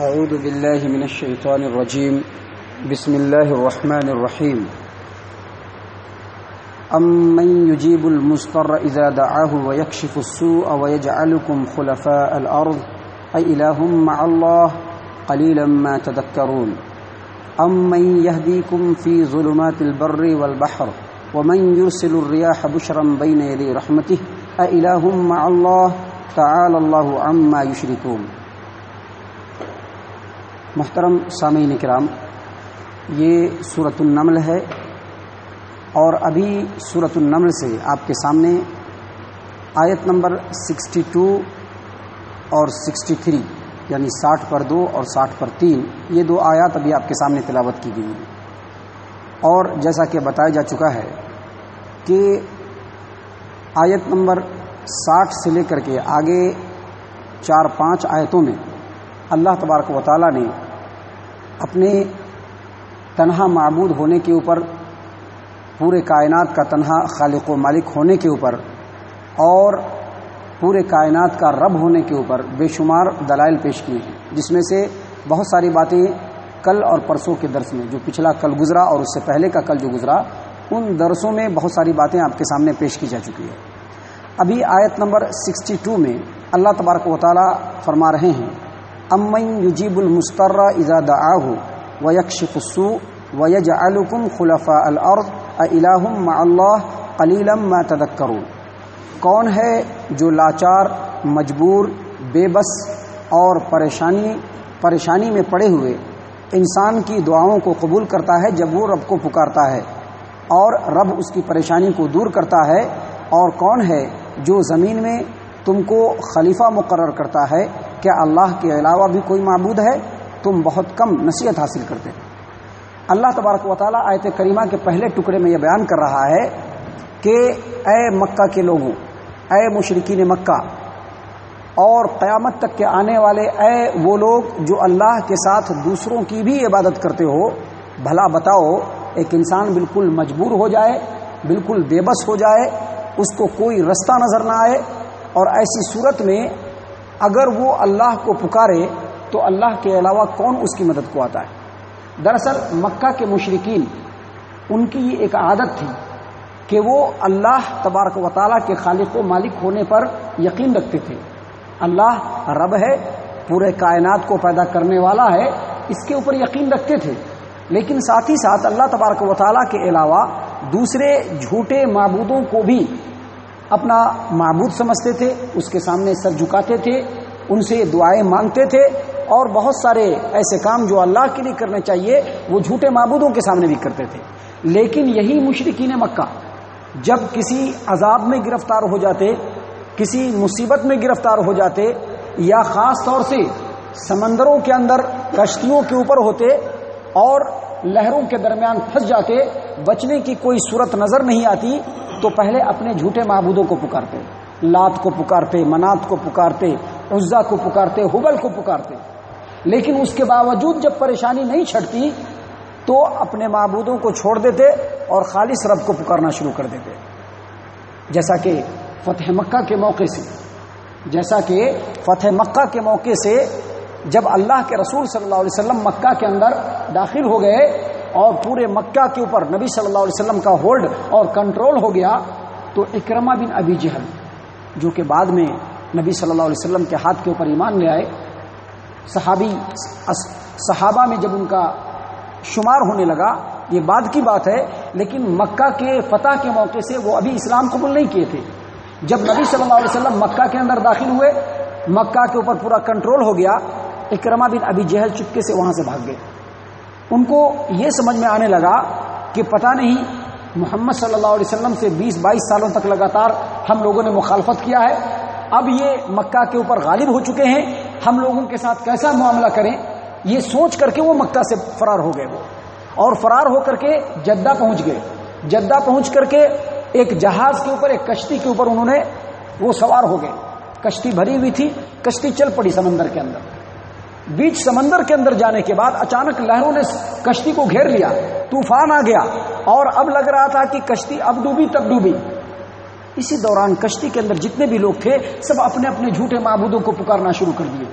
أعوذ بالله من الشيطان الرجيم. بسم الله الرحمن الرحيم. أمن يجيب المضطر إذا دعاه ويكشف السوء ويجعلكم خلفاء الأرض؟ أي إله مع الله قليلا ما تذكرون. أمن يهديكم في ظلمات البر والبحر؟ ومن يرسل الرياح بشرا بين يدي رحمته؟ أإله مع الله تعالى الله عما يشركون؟ محترم سامعین کرام، یہ صورت النمل ہے اور ابھی صورت النمل سے آپ کے سامنے آیت نمبر سکسٹی ٹو اور سکسٹی تھری یعنی ساٹھ پر دو اور ساٹھ پر تین، یہ دو آیات ابھی آپ کے سامنے تلاوت کی گئی ہیں۔ اور جیسا کہ بتایا جا چکا ہے کہ آیت نمبر ساٹھ سے لے کر کے آگے چار پانچ آیتوں میں اللہ تبارک و تعالیٰ نے اپنے تنہا معبود ہونے کے اوپر، پورے کائنات کا تنہا خالق و مالک ہونے کے اوپر، اور پورے کائنات کا رب ہونے کے اوپر بے شمار دلائل پیش کیے ہیں، جس میں سے بہت ساری باتیں کل اور پرسوں کے درس میں، جو پچھلا کل گزرا اور اس سے پہلے کا کل جو گزرا، ان درسوں میں بہت ساری باتیں آپ کے سامنے پیش کی جا چکی ہے ابھی آیت نمبر سکسٹی ٹو میں اللہ تبارک و تعالیٰ فرما رہے ہیں امن یجیب المستر اذا دعاہ و یکشف السوء و یجعلکم خلفاء الارض الہ مع اللہ قلیلا ما تذکرون۔ کون ہے جو لاچار، مجبور، بے بس اور پریشانی پریشانی میں پڑے ہوئے انسان کی دعاؤں کو قبول کرتا ہے جب وہ رب کو پکارتا ہے اور رب اس کی پریشانی کو دور کرتا ہے؟ اور کون ہے جو زمین میں تم کو خلیفہ مقرر کرتا ہے کیا اللہ کے علاوہ بھی کوئی معبود ہے؟ تم بہت کم نصیحت حاصل کرتے اللہ تبارک و تعالیٰ آیت کریمہ کے پہلے ٹکڑے میں یہ بیان کر رہا ہے کہ اے مکہ کے لوگوں، اے مشرقین مکہ، اور قیامت تک کے آنے والے اے وہ لوگ جو اللہ کے ساتھ دوسروں کی بھی عبادت کرتے ہو، بھلا بتاؤ، ایک انسان بالکل مجبور ہو جائے، بالکل بے بس ہو جائے، اس کو کوئی رستہ نظر نہ آئے، اور ایسی صورت میں اگر وہ اللہ کو پکارے تو اللہ کے علاوہ کون اس کی مدد کو آتا ہے؟ دراصل مکہ کے مشرقین ان کی یہ ایک عادت تھی کہ وہ اللہ تبارک و تعالیٰ کے خالق و مالک ہونے پر یقین رکھتے تھے۔ اللہ رب ہے، پورے کائنات کو پیدا کرنے والا ہے، اس کے اوپر یقین رکھتے تھے۔ لیکن ساتھ ہی ساتھ اللہ تبارک و تعالیٰ کے علاوہ دوسرے جھوٹے معبودوں کو بھی اپنا معبود سمجھتے تھے، اس کے سامنے سر جھکاتے تھے، ان سے دعائیں مانگتے تھے، اور بہت سارے ایسے کام جو اللہ کے لیے کرنے چاہیے، وہ جھوٹے معبودوں کے سامنے بھی کرتے تھے۔ لیکن یہی مشرقین مکہ، جب کسی عذاب میں گرفتار ہو جاتے، کسی مصیبت میں گرفتار ہو جاتے، یا خاص طور سے سمندروں کے اندر کشتیوں کے اوپر ہوتے، اور لہروں کے درمیان پھنس جاتے، بچنے کی کوئی صورت نظر نہیں آتی تو پہلے اپنے جھوٹے معبودوں کو پکارتے، لات کو پکارتے، منات کو پکارتے، عزا کو پکارتے، حبل کو پکارتے۔ لیکن اس کے باوجود جب پریشانی نہیں چھٹتی، تو اپنے معبودوں کو چھوڑ دیتے اور خالص رب کو پکارنا شروع کر دیتے۔ جیسا کہ فتح مکہ کے موقع سے، جیسا کہ فتح مکہ کے موقع سے جب اللہ کے رسول صلی اللہ علیہ وسلم مکہ کے اندر داخل ہو گئے اور پورے مکہ کے اوپر نبی صلی اللہ علیہ وسلم کا ہولڈ اور کنٹرول ہو گیا تو اکرما بن ابی جہل، جو کہ بعد میں نبی صلی اللہ علیہ وسلم کے ہاتھ کے اوپر ایمان لے آئے، صحابی صحابہ میں جب ان کا شمار ہونے لگا، یہ بعد کی بات ہے، لیکن مکہ کے فتح کے موقع سے وہ ابھی اسلام قبول نہیں کیے تھے۔ جب نبی صلی اللہ علیہ وسلم مکہ کے اندر داخل ہوئے، مکہ کے اوپر پورا کنٹرول ہو گیا اکرما بن ابھی جہل چپکے سے وہاں سے بھاگ گئے۔ ان کو یہ سمجھ میں آنے لگا کہ پتہ نہیں محمد صلی اللہ علیہ وسلم سے بیس بائیس سالوں تک لگاتار ہم لوگوں نے مخالفت کیا ہے۔ اب یہ مکہ کے اوپر غالب ہو چکے ہیں۔ ہم لوگوں کے ساتھ کیسا معاملہ کریں؟ یہ سوچ کر کے وہ مکہ سے فرار ہو گئے وہ۔ اور فرار ہو کر کے جدہ پہنچ گئے۔ جدہ پہنچ کر کے ایک جہاز کے اوپر، ایک کشتی کے اوپر انہوں نے وہ سوار ہو گئے۔ کشتی بھری ہوئی تھی، کشتی چل پڑی سمندر کے اندر۔ بیچ سمندر کے اندر جانے کے بعد اچانک لہروں نے کشتی کو گھیر لیا، طوفان آ گیا اور اب لگ رہا تھا کہ کشتی اب ڈوبی، تب ڈوبی۔ اسی دوران کشتی کے اندر جتنے بھی لوگ تھے، سب اپنے اپنے جھوٹے معبودوں کو پکارنا شروع کر دیے۔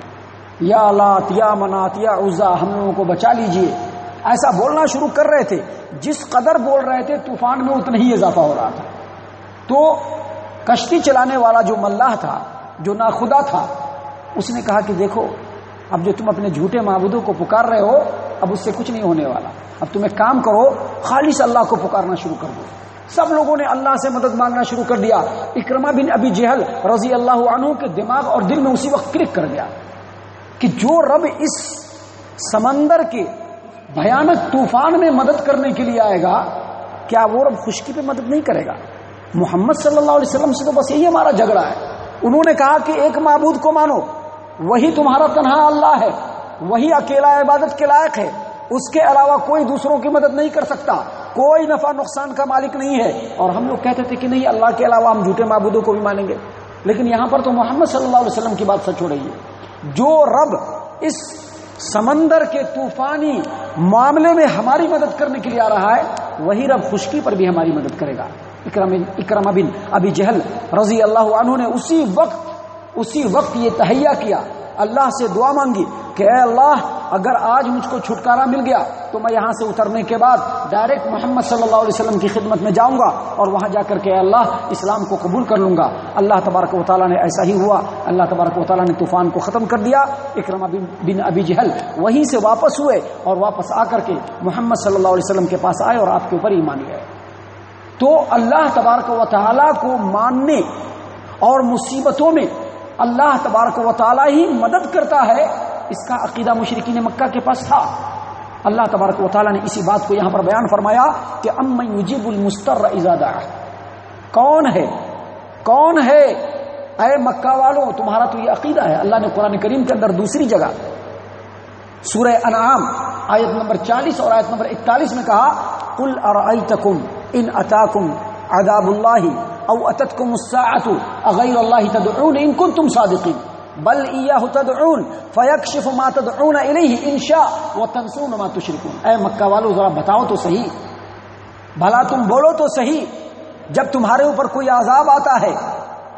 یا لات، یا منات، یا عزا، ہم لوگوں کو بچا لیجیے۔ ایسا بولنا شروع کر رہے تھے، جس قدر بول رہے تھے، طوفان میں اتنا ہی اضافہ ہو رہا تھا۔ تو کشتی چلانے والا جو ملاح تھا، جو ناخدا تھا، اس نے کہا کہ دیکھو اب جو تم اپنے جھوٹے معبودوں کو پکار رہے ہو، اب اس سے کچھ نہیں ہونے والا۔ اب تم ایک کام کرو، خالص اللہ کو پکارنا شروع کر دو۔ سب لوگوں نے اللہ سے مدد مانگنا شروع کر دیا۔ اکرما بن ابی جہل رضی اللہ عنہ کے دماغ اور دل میں اسی وقت کلک کر گیا کہ جو رب اس سمندر کے بھیانک طوفان میں مدد کرنے کے لیے آئے گا، کیا وہ رب خشکی پہ مدد نہیں کرے گا؟ محمد صلی اللہ علیہ وسلم سے تو بس یہی ہمارا جھگڑا ہے۔ انہوں نے کہا کہ ایک معبود کو مانو۔ وہی تمہارا تنہا اللہ ہے، وہی اکیلا عبادت کے لائق ہے۔ اس کے علاوہ کوئی دوسروں کی مدد نہیں کر سکتا۔ کوئی نفع نقصان کا مالک نہیں ہے۔ اور ہم لوگ کہتے تھے کہ نہیں، اللہ کے علاوہ ہم جھوٹے معبودوں کو بھی مانیں گے۔ لیکن یہاں پر تو محمد صلی اللہ علیہ وسلم کی بات سچ ہو رہی ہے۔ جو رب اس سمندر کے طوفانی معاملے میں ہماری مدد کرنے کے لیے آ رہا ہے، وہی رب خشکی پر بھی ہماری مدد کرے گا۔ اکرم اکرم بن ابی جہل رضی اللہ عنہ نے اسی وقت اسی وقت یہ تہیا کیا۔ اللہ سے دعا مانگی کہ اے اللہ، اگر آج مجھ کو چھٹکارا مل گیا تو میں یہاں سے اترنے کے بعد ڈائریکٹ محمد صلی اللہ علیہ وسلم کی خدمت میں جاؤں گا اور وہاں جا کر کے اے اللہ اسلام کو قبول کر لوں گا۔ اللہ تبارک و تعالیٰ نے ایسا ہی ہوا۔ اللہ تبارک و تعالیٰ نے طوفان کو ختم کر دیا۔ اکرما بن ابی جہل وہیں سے واپس ہوئے اور واپس آ کر کے محمد صلی اللہ علیہ وسلم کے پاس آئے اور آپ کے اوپر ایمان گئے تو اللہ تبارک و تعالیٰ کو ماننے اور مصیبتوں میں اللہ تبارک و تعالیٰ ہی مدد کرتا ہے، اس کا عقیدہ مشرقین مکہ کے پاس تھا۔ اللہ تبارک و تعالیٰ نے اسی بات کو یہاں پر بیان فرمایا کہ ام یجیب المستر ازادہ کون ہے؟ کون ہے؟ اے مکہ والوں تمہارا تو یہ عقیدہ ہے۔ اللہ نے قرآن کریم کے اندر دوسری جگہ، سورہ انعام، آیت نمبر چالیس اور آیت نمبر اکتالیس میں کہا کل ارائیتکم ان اتاکم عذاب اللہ او اتتکم الساعت اغیر اللہ تدعون ان کنتم صادقین بل ایاہ تدعون فیکشف ما تدعون الیہ انشاء وتنسون ما تشرکون اے مکہ والو، ذرا بتاؤ تو صحیح۔ بھلا تم بولو تو صحیح۔ جب تمہارے اوپر کوئی عذاب آتا ہے،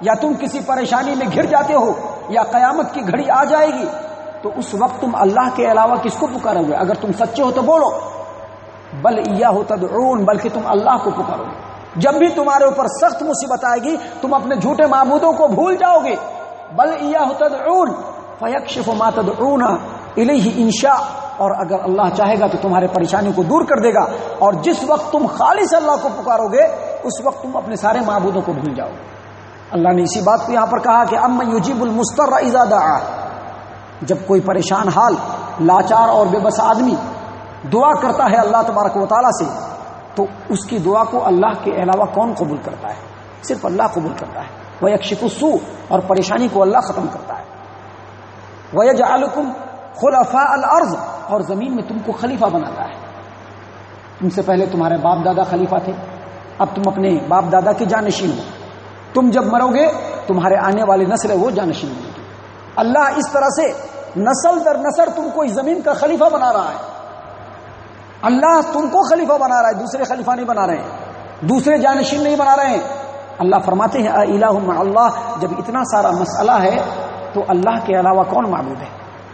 یا تم کسی پریشانی میں گھر جاتے ہو، یا قیامت کی گھڑی آ جائے گی، تو اس وقت تم اللہ کے علاوہ کس کو پکارو گے؟ اگر تم سچے ہو تو بولو۔ بل ایاہ تدعون، بلکہ تم اللہ کو پکارو گے۔ جب بھی تمہارے اوپر سخت مصیبت آئے گی، تم اپنے جھوٹے معبودوں کو بھول جاؤ گے۔ بل ایاہ تدعون، فیکشف ما تدعون الیہ انشاء۔ اور اگر اللہ چاہے گا تو تمہارے پریشانی کو دور کر دے گا۔ اور جس وقت تم خالص اللہ کو پکارو گے، اس وقت تم اپنے سارے معبودوں کو بھول جاؤ گے۔ اللہ نے اسی بات کو یہاں پر کہا کہ ام یجیب المستر اذا دعا۔ جب کوئی پریشان حال، لاچار اور بے بس آدمی دعا کرتا ہے اللہ تبارک و تعالیٰ سے تو اس کی دعا کو اللہ کے علاوہ کون قبول کرتا ہے؟ صرف اللہ قبول کرتا ہے۔ وہ یکشف سو اور پریشانی کو اللہ ختم کرتا ہے۔ وہ جالکم خلفاء الارض اور زمین میں تم کو خلیفہ بناتا ہے۔ تم سے پہلے تمہارے باپ دادا خلیفہ تھے، اب تم اپنے باپ دادا کے جانشین ہو۔ تم جب مرو گے، تمہارے آنے والی نسل ہے وہ جانشین بنے گی۔ اللہ اس طرح سے نسل در نسل تم کو اس زمین کا خلیفہ بنا رہا ہے۔ اللہ تم کو خلیفہ بنا رہا ہے، دوسرے خلیفہ نہیں بنا رہے ہیں، دوسرے جانشین نہیں بنا رہے ہیں۔ اللہ فرماتے ہیں الہ اللہ، جب اتنا سارا مسئلہ ہے تو اللہ کے علاوہ کون معبود ہے؟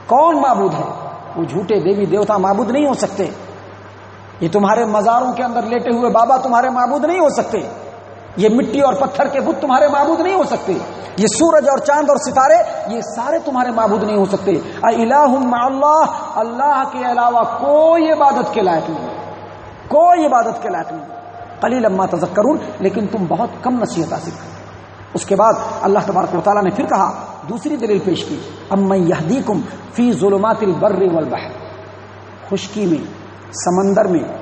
کون معبود ہے؟ وہ جھوٹے دیوی دیوتا معبود نہیں ہو سکتے۔ یہ تمہارے مزاروں کے اندر لیٹے ہوئے بابا تمہارے معبود نہیں ہو سکتے۔ یہ مٹی اور پتھر کے بت تمہارے معبود نہیں ہو سکتے۔ یہ سورج اور چاند اور ستارے، یہ سارے تمہارے معبود نہیں ہو سکتے۔ الہ اللہ اللہ کے علاوہ کوئی عبادت کے لائق نہیں۔ کوئی عبادت کے لائق نہیں۔ قلیل اما تذکرون، لیکن تم بہت کم نصیحت حاصل کرتے اس کے بعد اللہ تبارک و تعالیٰ نے پھر کہا، دوسری دلیل پیش کی ام یہدیکم فی ظلمات البر والبحر۔ خشکی میں، سمندر میں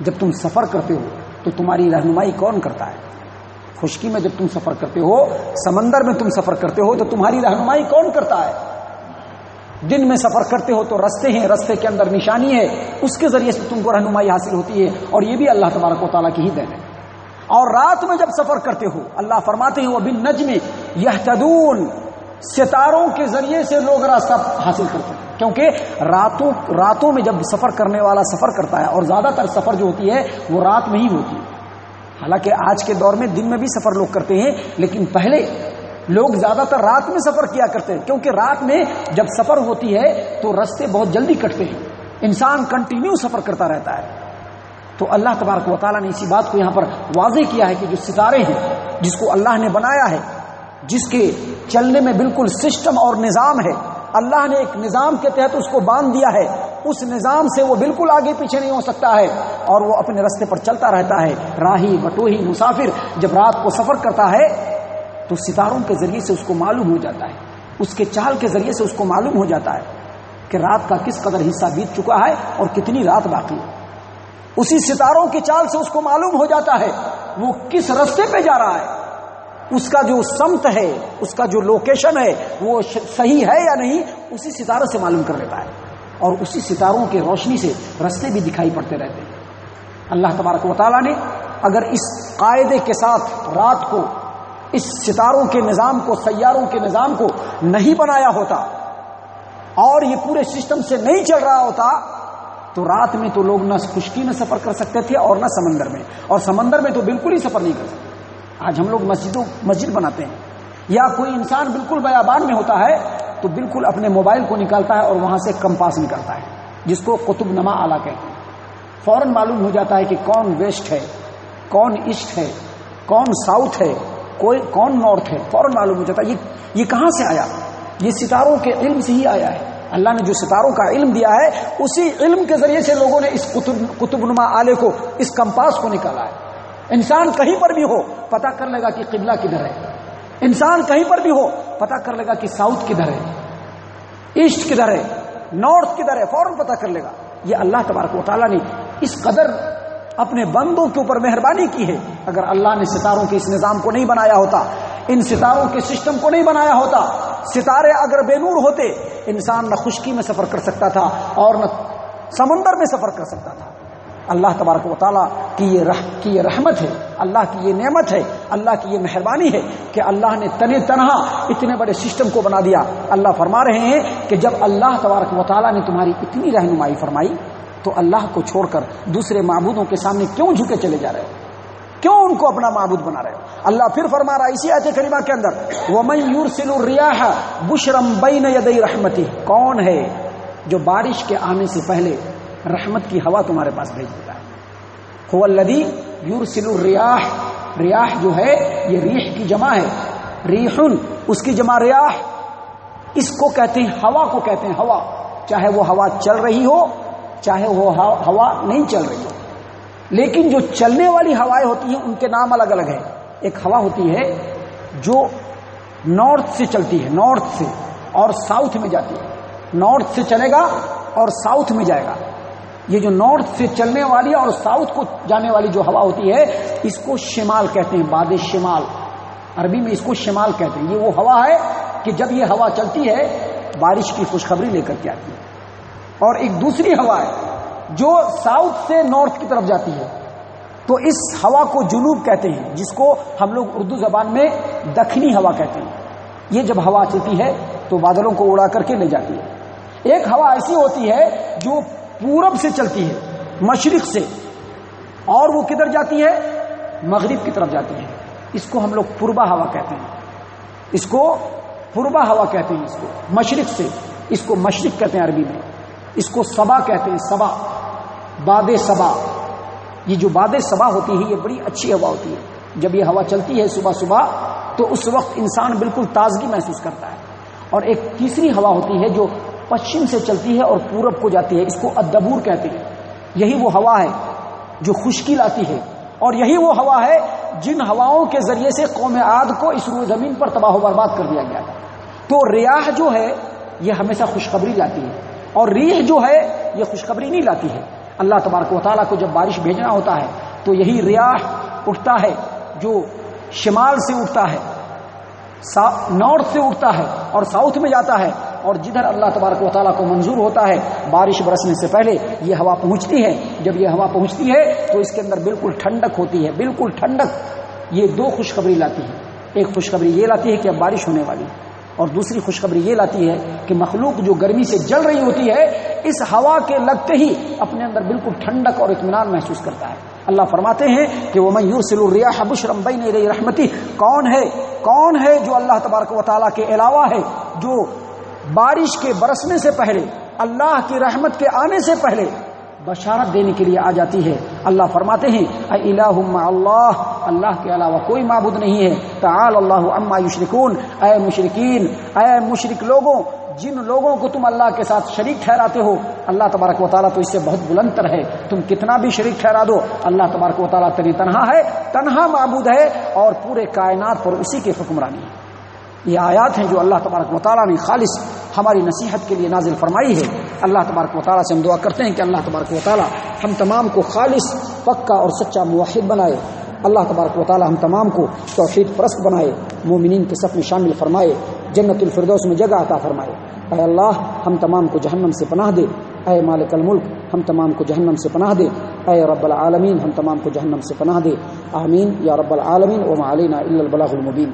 جب تم سفر کرتے ہو، تو تمہاری رہنمائی کون کرتا ہے؟ خشکی میں جب تم سفر کرتے ہو، سمندر میں تم سفر کرتے ہو، تو تمہاری رہنمائی کون کرتا ہے؟ دن میں سفر کرتے ہو تو رستے ہیں، رستے کے اندر نشانی ہے، اس کے ذریعے سے تم کو رہنمائی حاصل ہوتی ہے، اور یہ بھی اللہ تبارک و تعالیٰ کی ہی دین ہے۔ اور رات میں جب سفر کرتے ہو، اللہ فرماتے ہیں وہ بن نجم یہ ستاروں کے ذریعے سے لوگ راستہ حاصل کرتے ہیں۔ کیونکہ راتوں راتوں میں جب سفر کرنے والا سفر کرتا ہے، اور زیادہ تر سفر جو ہوتی ہے، وہ رات میں ہی ہوتی ہے۔ حالانکہ آج کے دور میں دن میں بھی سفر لوگ کرتے ہیں، لیکن پہلے لوگ زیادہ تر رات میں سفر کیا کرتے ہیں، کیونکہ رات میں جب سفر ہوتی ہے تو رستے بہت جلدی کٹتے ہیں۔ انسان کنٹینیو سفر کرتا رہتا ہے۔ تو اللہ تبارک و تعالیٰ نے اسی بات کو یہاں پر واضح کیا ہے کہ جو ستارے ہیں، جس کو اللہ نے بنایا ہے، جس کے چلنے میں بالکل سسٹم اور نظام ہے، اللہ نے ایک نظام کے تحت اس کو باندھ دیا ہے۔ اس نظام سے وہ بالکل آگے پیچھے نہیں ہو سکتا ہے اور وہ اپنے رستے پر چلتا رہتا ہے۔ راہی، بٹوہی، مسافر جب رات کو سفر کرتا ہے تو ستاروں کے ذریعے سے اس کو معلوم ہو جاتا ہے۔ اس کے چال کے ذریعے سے اس کو معلوم ہو جاتا ہے کہ رات کا کس قدر حصہ بیت چکا ہے اور کتنی رات باقی ہے۔ اسی ستاروں کی چال سے اس کو معلوم ہو جاتا ہے وہ کس رستے پہ جا رہا ہے۔ اس کا جو سمت ہے، اس کا جو لوکیشن ہے، وہ صحیح ہے یا نہیں، اسی ستاروں سے معلوم کر لیتا ہے۔ اور اسی ستاروں کی روشنی سے رستے بھی دکھائی پڑتے رہتے ہیں۔ اللہ تبارک و تعالیٰ نے اگر اس قاعدے کے ساتھ رات کو اس ستاروں کے نظام کو، سیاروں کے نظام کو نہیں بنایا ہوتا اور یہ پورے سسٹم سے نہیں چل رہا ہوتا، تو رات میں تو لوگ نہ خشکی میں سفر کر سکتے تھے اور نہ سمندر میں۔ اور سمندر میں تو بالکل ہی سفر نہیں کر سکتے۔ آج ہم لوگ مسجدوں، مسجد بناتے ہیں۔ یا کوئی انسان بالکل بیابان میں ہوتا ہے تو بالکل اپنے موبائل کو نکالتا ہے اور وہاں سے کمپاس نکلتا ہے، جس کو قطب نما آلہ کہتے ہیں۔ فوراً معلوم ہو جاتا ہے کہ کون ویسٹ ہے، کون ایسٹ ہے، کون ساؤتھ ہے، کوئی کون نارتھ ہے۔ فوراً معلوم ہو جاتا ہے، یہ کہاں سے آیا؟ یہ ستاروں کے علم سے ہی آیا ہے۔ اللہ نے جو ستاروں کا علم دیا ہے، اسی علم کے ذریعے سے لوگوں نے اس قطب نما آلے کو، اس کمپاس کو نکالا ہے۔ انسان کہیں پر بھی ہو پتا کر لے گا کہ قبلہ کدھر ہے۔ انسان کہیں پر بھی ہو پتا کر لے گا کہ ساؤتھ کدھر ہے، ایسٹ کدھر ہے، نارتھ کدھر ہے، فوراً پتا کر لے گا۔ یہ اللہ تبارک و تعالیٰ نے اس قدر اپنے بندوں کے اوپر مہربانی کی ہے۔ اگر اللہ نے ستاروں کے اس نظام کو نہیں بنایا ہوتا، ان ستاروں کے سسٹم کو نہیں بنایا ہوتا، ستارے اگر بے نور ہوتے، انسان نہ خشکی میں سفر کر سکتا تھا اور نہ سمندر میں سفر کر سکتا تھا۔ اللہ تبارک و تعالیٰ کی یہ رح، کی یہ رحمت ہے، اللہ کی یہ نعمت ہے، اللہ کی یہ مہربانی ہے کہ اللہ نے تن تنہا اتنے بڑے سسٹم کو بنا دیا۔ اللہ فرما رہے ہیں کہ جب اللہ تبارک و تعالیٰ نے تمہاری اتنی رہنمائی فرمائی، تو اللہ کو چھوڑ کر دوسرے معبودوں کے سامنے کیوں جھکے چلے جا رہے ہو؟ کیوں ان کو اپنا معبود بنا رہے ہو؟ اللہ پھر فرما رہا اسی آیت کریمہ کے اندر، ومن یورسل الریاح بشرم بین رحمتی کون ہے جو بارش کے آنے سے پہلے رحمت کی ہوا تمہارے پاس بھیج دیتا ہے الدی یورسل الریاح، ریاح جو ہے، یہ ریح کی جمع ہے۔ ریحن، اس کی جمع ریاح۔ اس کو کہتے ہیں، ہوا کو کہتے ہیں، ہوا۔ چاہے وہ ہوا چل رہی ہو، چاہے وہ ہوا نہیں چل رہی ہو۔ لیکن جو چلنے والی ہوائیں ہوتی ہیں، ان کے نام الگ الگ ہیں۔ ایک ہوا ہوتی ہے جو نارتھ سے چلتی ہے، نارتھ سے اور ساؤتھ میں جاتی ہے۔ نارتھ سے چلے گا اور ساؤتھ میں جائے گا۔ یہ جو نارتھ سے چلنے والی اور ساؤتھ کو جانے والی جو ہوا ہوتی ہے، اس کو شمال کہتے ہیں، باد شمال۔ عربی میں اس کو شمال کہتے ہیں۔ یہ وہ ہوا ہے کہ جب یہ ہوا چلتی ہے، بارش کی خوشخبری لے کر کے آتی ہے۔ اور ایک دوسری ہوا ہے جو ساؤتھ سے نارتھ کی طرف جاتی ہے۔ تو اس ہوا کو جنوب کہتے ہیں، جس کو ہم لوگ اردو زبان میں دکھنی ہوا کہتے ہیں۔ یہ جب ہوا چلتی ہے، تو بادلوں کو اڑا کر کے لے جاتی ہے۔ ایک ہوا ایسی ہوتی ہے جو پورب سے چلتی ہے، مشرق سے۔ اور وہ کدھر جاتی ہے؟ مغرب کی طرف جاتی ہے۔ اس کو ہم لوگ پوربا ہوا کہتے ہیں۔ اس کو پوربا ہوا کہتے ہیں، اس کو۔ مشرق سے۔ اس کو مشرق کہتے ہیں عربی میں۔ اس کو سبا کہتے ہیں، سبا۔ باد سبا۔ یہ جو باد سبا ہوتی ہے، یہ بڑی اچھی ہوا ہوتی ہے۔ جب یہ ہوا چلتی ہے صبح صبح، تو اس وقت انسان بالکل تازگی محسوس کرتا ہے۔ اور ایک تیسری ہوا ہوتی ہے جو پشچم سے چلتی ہے اور پورب کو جاتی ہے، اس کو ادبور کہتے ہیں۔ یہی وہ ہوا ہے جو خشکی لاتی ہے۔ اور یہی وہ ہوا ہے جن ہواؤں کے ذریعے سے قوم عاد کو اس روئے زمین پر تباہ و برباد کر دیا گیا تو ریاح جو ہے، یہ ہمیشہ خوشخبری لاتی ہے۔ اور ریح جو ہے، یہ خوشخبری نہیں لاتی ہے۔ اللہ تبارک و تعالیٰ کو جب بارش بھیجنا ہوتا ہے، تو یہی ریاح اٹھتا ہے جو شمال سے اٹھتا ہے نارتھ سے اٹھتا ہے اور ساؤتھ میں جاتا ہے۔ اور جدھر اللہ تبارک و تعالیٰ کو منظور ہوتا ہے بارش برسنے سے پہلے یہ ہوا پہنچتی ہے، جب یہ ہوا پہنچتی ہے تو اس کے اندر بالکل ٹھنڈک ہوتی ہے، بالکل ٹھنڈک۔ یہ دو خوشخبری لاتی ہے۔ ایک خوشخبری یہ لاتی ہے کہ اب بارش ہونے والی اور دوسری خوشخبری یہ لاتی ہے کہ مخلوق جو گرمی سے جل رہی ہوتی ہے، اس ہوا کے لگتے ہی اپنے اندر بالکل ٹھنڈک اور اطمینان محسوس کرتا ہے۔ اللہ فرماتے ہیں کہ وہ میور سلریاح بشرم بین رحمتی کون ہے کون ہے جو اللہ تبارک و تعالیٰ کے علاوہ ہے جو بارش کے برسنے سے پہلے، اللہ کی رحمت کے آنے سے پہلے بشارت دینے کے لیے آ جاتی ہے۔ اللہ فرماتے ہیں، اے اللہ اللہ کے علاوہ کوئی معبود نہیں ہے۔ تعال اللہ اما یشرکون۔ اے مشرقین اے مشرق لوگوں، جن لوگوں کو تم اللہ کے ساتھ شریک ٹھہراتے ہو، اللہ تبارک و تعالیٰ تو اس سے بہت بلند تر ہے۔ تم کتنا بھی شریک ٹھہرا دو، اللہ تبارک و تعالیٰ تری تنہا ہے، تنہا معبود ہے اور پورے کائنات پر اسی کی حکمرانی ہے۔ یہ آیات ہیں جو اللہ تبارک و تعالیٰ نے خالص ہماری نصیحت کے لیے نازل فرمائی ہے۔ اللہ تبارک و تعالیٰ سے ہم دعا کرتے ہیں کہ اللہ تبارک و تعالیٰ ہم تمام کو خالص، پکا اور سچا موحد بنائے۔ اللہ تبارک و تعالیٰ ہم تمام کو توحید پرست بنائے، مومنین کے سب میں شامل فرمائے، جنت الفردوس میں جگہ عطا فرمائے۔ اے اللہ، ہم تمام کو جہنم سے پناہ دے۔ اے مالک الملک، ہم تمام کو جہنم سے پناہ دے۔ اے رب العالمین، ہم تمام کو جہنم سے پناہ دے۔ آمین، یا رب العالمین و معلینا الا البلاغ المبین۔